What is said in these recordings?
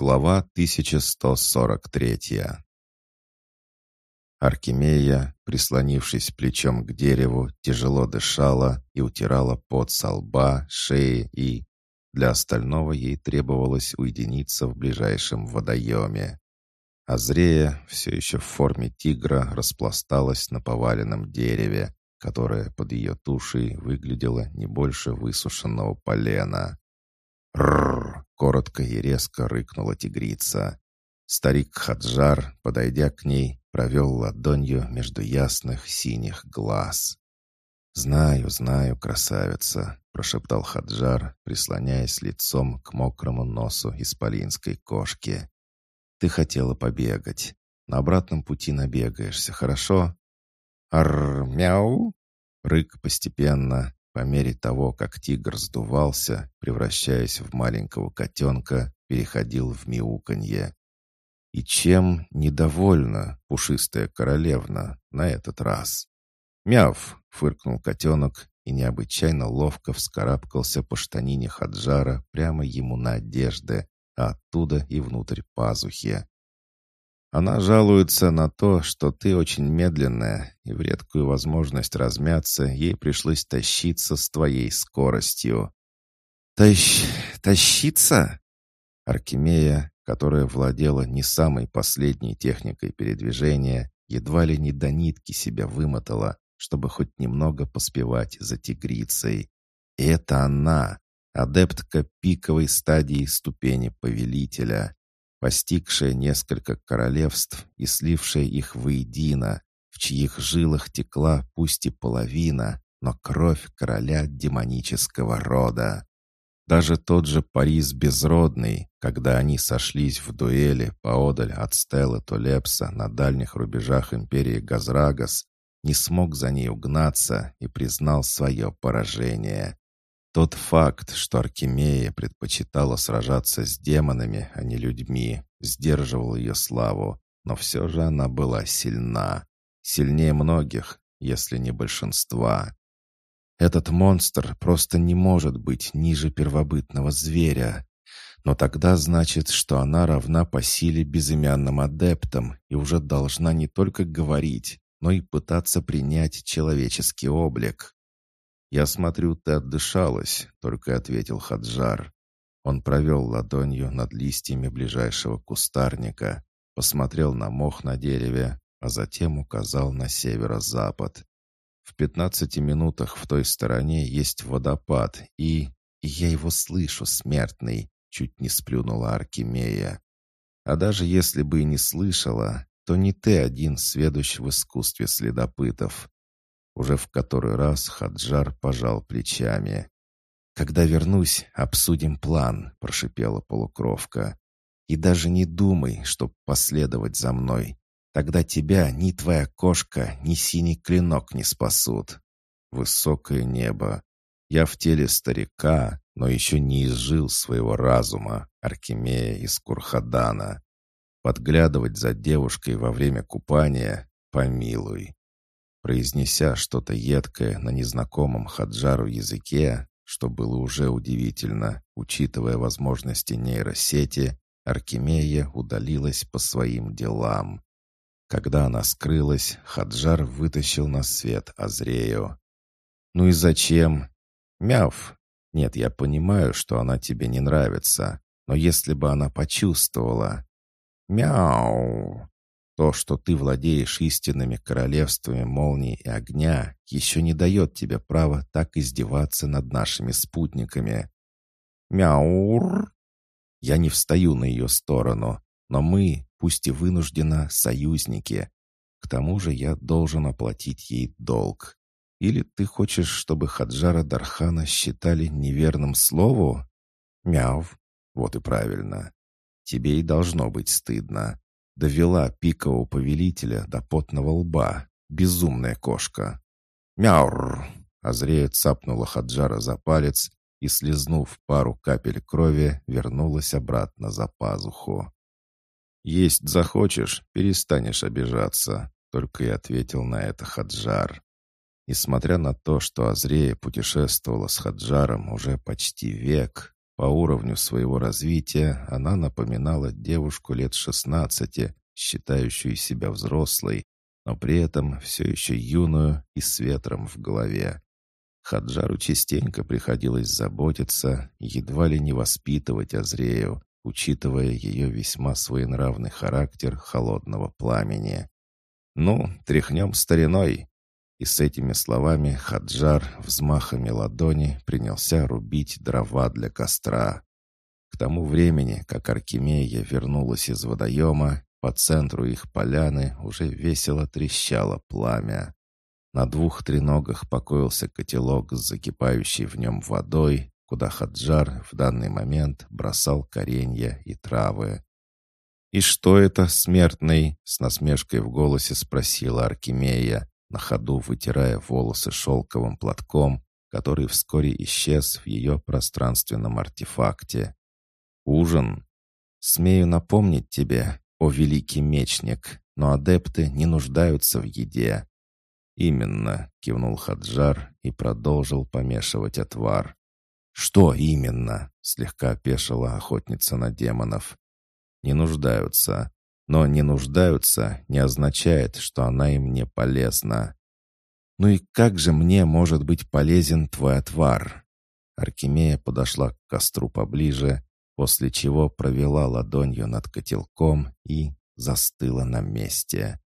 Глава 1143 Аркемия, прислонившись плечом к дереву, тяжело дышала и утирала пот со лба, шеи и... Для остального ей требовалось уединиться в ближайшем водоеме. Азрея, все еще в форме тигра, распласталась на поваленном дереве, которое под ее тушей выглядело не больше высушенного полена. «Рррр!» — коротко и резко рыкнула тигрица. Старик Хаджар, подойдя к ней, провел ладонью между ясных синих глаз. «Знаю, знаю, красавица», — прошептал Хаджар, прислоняясь лицом к мокрому носу исполинской кошки. «Ты хотела побегать. На обратном пути набегаешься, хорошо?» «Арр-мяу!» Рык постепенно, по мере того, как тигр сдувался, превращаясь в маленького котенка, переходил в мяуканье. И чем недовольна пушистая королевна на этот раз? «Мяв!» — фыркнул котенок и необычайно ловко вскарабкался по штанине Хаджара прямо ему на одежды, а оттуда и внутрь пазухи. Она жалуется на то, что ты очень медленная, и в редкую возможность размяться ей пришлось тащиться с твоей скоростью. «Тащ... тащиться?» Аркемия, которая владела не самой последней техникой передвижения, едва ли не до нитки себя вымотала, чтобы хоть немного поспевать за тигрицей. И это она, адептка пиковой стадии ступени повелителя постигшая несколько королевств и слившая их воедино, в чьих жилах текла пусть и половина, но кровь короля демонического рода. Даже тот же Парис Безродный, когда они сошлись в дуэли поодаль от Стеллы Толепса на дальних рубежах империи Газрагас, не смог за ней угнаться и признал свое поражение. Тот факт, что Аркемия предпочитала сражаться с демонами, а не людьми, сдерживал ее славу, но все же она была сильна. Сильнее многих, если не большинства. Этот монстр просто не может быть ниже первобытного зверя. Но тогда значит, что она равна по силе безымянным адептам и уже должна не только говорить, но и пытаться принять человеческий облик. «Я смотрю, ты отдышалась», — только ответил Хаджар. Он провел ладонью над листьями ближайшего кустарника, посмотрел на мох на дереве, а затем указал на северо-запад. В пятнадцати минутах в той стороне есть водопад, и... и я его слышу, смертный, чуть не сплюнула Аркемия. А даже если бы и не слышала, то не ты один сведущ в искусстве следопытов. Уже в который раз Хаджар пожал плечами. «Когда вернусь, обсудим план», — прошипела полукровка. «И даже не думай, чтоб последовать за мной. Тогда тебя ни твоя кошка, ни синий клинок не спасут». Высокое небо. Я в теле старика, но еще не изжил своего разума, Аркемия из Курхадана. Подглядывать за девушкой во время купания — помилуй. Произнеся что-то едкое на незнакомом Хаджару языке, что было уже удивительно, учитывая возможности нейросети, Аркемия удалилась по своим делам. Когда она скрылась, Хаджар вытащил на свет Азрею. «Ну и зачем?» «Мяв! Нет, я понимаю, что она тебе не нравится, но если бы она почувствовала...» «Мяу!» То, что ты владеешь истинными королевствами молнии и огня, еще не дает тебе права так издеваться над нашими спутниками. Мяур! Я не встаю на ее сторону, но мы, пусть и вынужденно, союзники. К тому же я должен оплатить ей долг. Или ты хочешь, чтобы Хаджара Дархана считали неверным слову? Мяв. Вот и правильно. Тебе и должно быть стыдно довела пикового повелителя до потного лба. Безумная кошка. «Мяур!» Азрея цапнула Хаджара за палец и, слезнув пару капель крови, вернулась обратно за пазуху. «Есть захочешь, перестанешь обижаться», — только и ответил на это Хаджар. Несмотря на то, что Азрея путешествовала с Хаджаром уже почти век, По уровню своего развития она напоминала девушку лет шестнадцати, считающую себя взрослой, но при этом все еще юную и с ветром в голове. Хаджару частенько приходилось заботиться, едва ли не воспитывать Азрею, учитывая ее весьма своенравный характер холодного пламени. «Ну, тряхнем стариной!» И с этими словами Хаджар взмахами ладони принялся рубить дрова для костра. К тому времени, как Аркемия вернулась из водоема, по центру их поляны уже весело трещало пламя. На двух треногах покоился котелок с закипающей в нем водой, куда Хаджар в данный момент бросал коренья и травы. «И что это, смертный?» — с насмешкой в голосе спросила Аркемия, на ходу вытирая волосы шелковым платком, который вскоре исчез в ее пространственном артефакте. «Ужин? Смею напомнить тебе, о великий мечник, но адепты не нуждаются в еде». «Именно», — кивнул Хаджар и продолжил помешивать отвар. «Что именно?» — слегка опешила охотница на демонов. «Не нуждаются. Но не нуждаются не означает, что она им не полезна. «Ну и как же мне может быть полезен твой отвар?» Аркемия подошла к костру поближе, после чего провела ладонью над котелком и застыла на месте.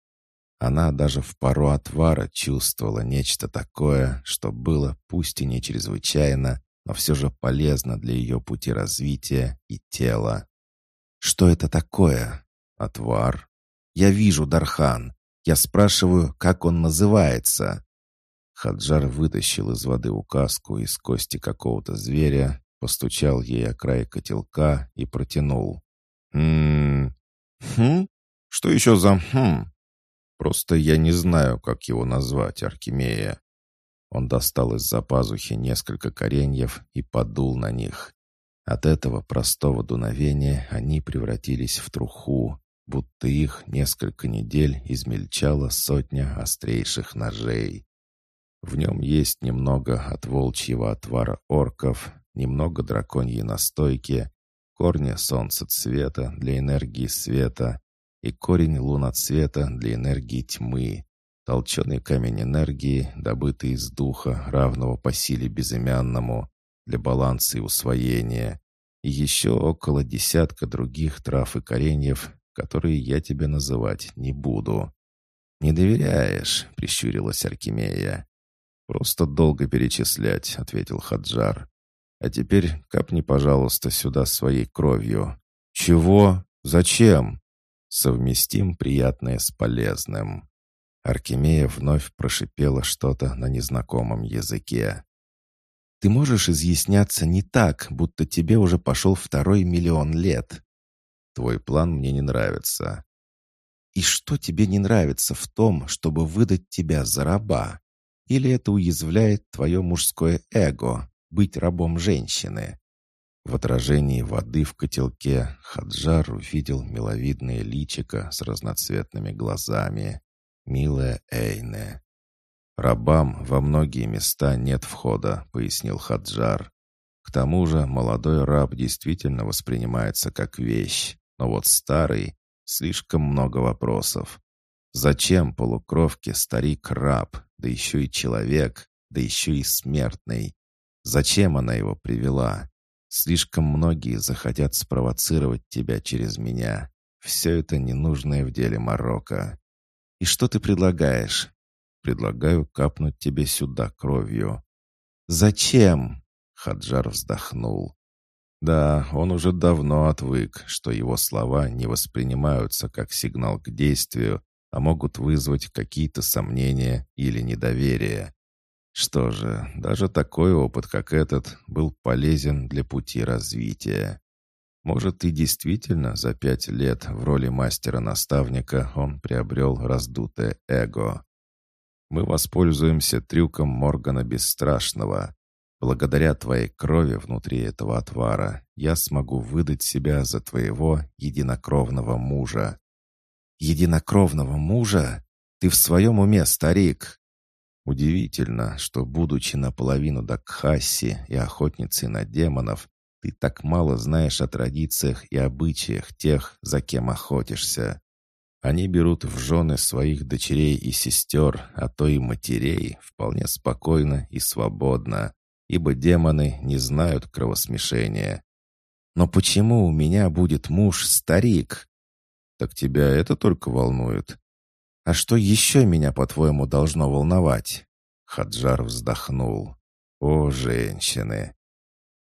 Она даже в пару отвара чувствовала нечто такое, что было пусть и не чрезвычайно, но все же полезно для ее пути развития и тела. «Что это такое?» «Отвар?» «Я вижу, Дархан. Я спрашиваю, как он называется?» Хаджар вытащил из воды указку из кости какого-то зверя, постучал ей о край котелка и протянул. «Хм... Хм? Что еще за хм? Просто я не знаю, как его назвать, Аркемия». Он достал из-за пазухи несколько кореньев и подул на них. От этого простого дуновения они превратились в труху, будто их несколько недель измельчала сотня острейших ножей. В нем есть немного от волчьего отвара орков, немного драконьей настойки, корня солнцецвета для энергии света и корень луноцвета для энергии тьмы, толченый камень энергии, добытый из духа, равного по силе безымянному, для баланса и усвоения, и еще около десятка других трав и кореньев, которые я тебе называть не буду». «Не доверяешь?» — прищурилась Аркемия. «Просто долго перечислять», — ответил Хаджар. «А теперь капни, пожалуйста, сюда своей кровью». «Чего? Зачем?» «Совместим приятное с полезным». Аркемия вновь прошипела что-то на незнакомом языке. «Ты можешь изъясняться не так, будто тебе уже пошел второй миллион лет. Твой план мне не нравится». «И что тебе не нравится в том, чтобы выдать тебя за раба? Или это уязвляет твое мужское эго, быть рабом женщины?» В отражении воды в котелке Хаджар увидел миловидное личико с разноцветными глазами. Милая Эйне. «Рабам во многие места нет входа», — пояснил Хаджар. «К тому же молодой раб действительно воспринимается как вещь. Но вот старый — слишком много вопросов. Зачем полукровке старик-раб, да еще и человек, да еще и смертный? Зачем она его привела? Слишком многие захотят спровоцировать тебя через меня. Все это ненужное в деле Марокко. И что ты предлагаешь? Предлагаю капнуть тебе сюда кровью. Зачем? Хаджар вздохнул. Да, он уже давно отвык, что его слова не воспринимаются как сигнал к действию, а могут вызвать какие-то сомнения или недоверие. Что же, даже такой опыт, как этот, был полезен для пути развития. Может, и действительно за пять лет в роли мастера-наставника он приобрел раздутое эго. Мы воспользуемся трюком Моргана Бесстрашного. Благодаря твоей крови внутри этого отвара я смогу выдать себя за твоего единокровного мужа». «Единокровного мужа? Ты в своем уме, старик?» Удивительно, что, будучи наполовину Дакхасси и охотницей на демонов, Ты так мало знаешь о традициях и обычаях тех, за кем охотишься. Они берут в жены своих дочерей и сестер, а то и матерей, вполне спокойно и свободно, ибо демоны не знают кровосмешения. Но почему у меня будет муж-старик? Так тебя это только волнует. А что еще меня, по-твоему, должно волновать? Хаджар вздохнул. О, женщины!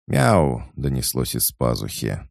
«Мяу!» — донеслось из пазухи.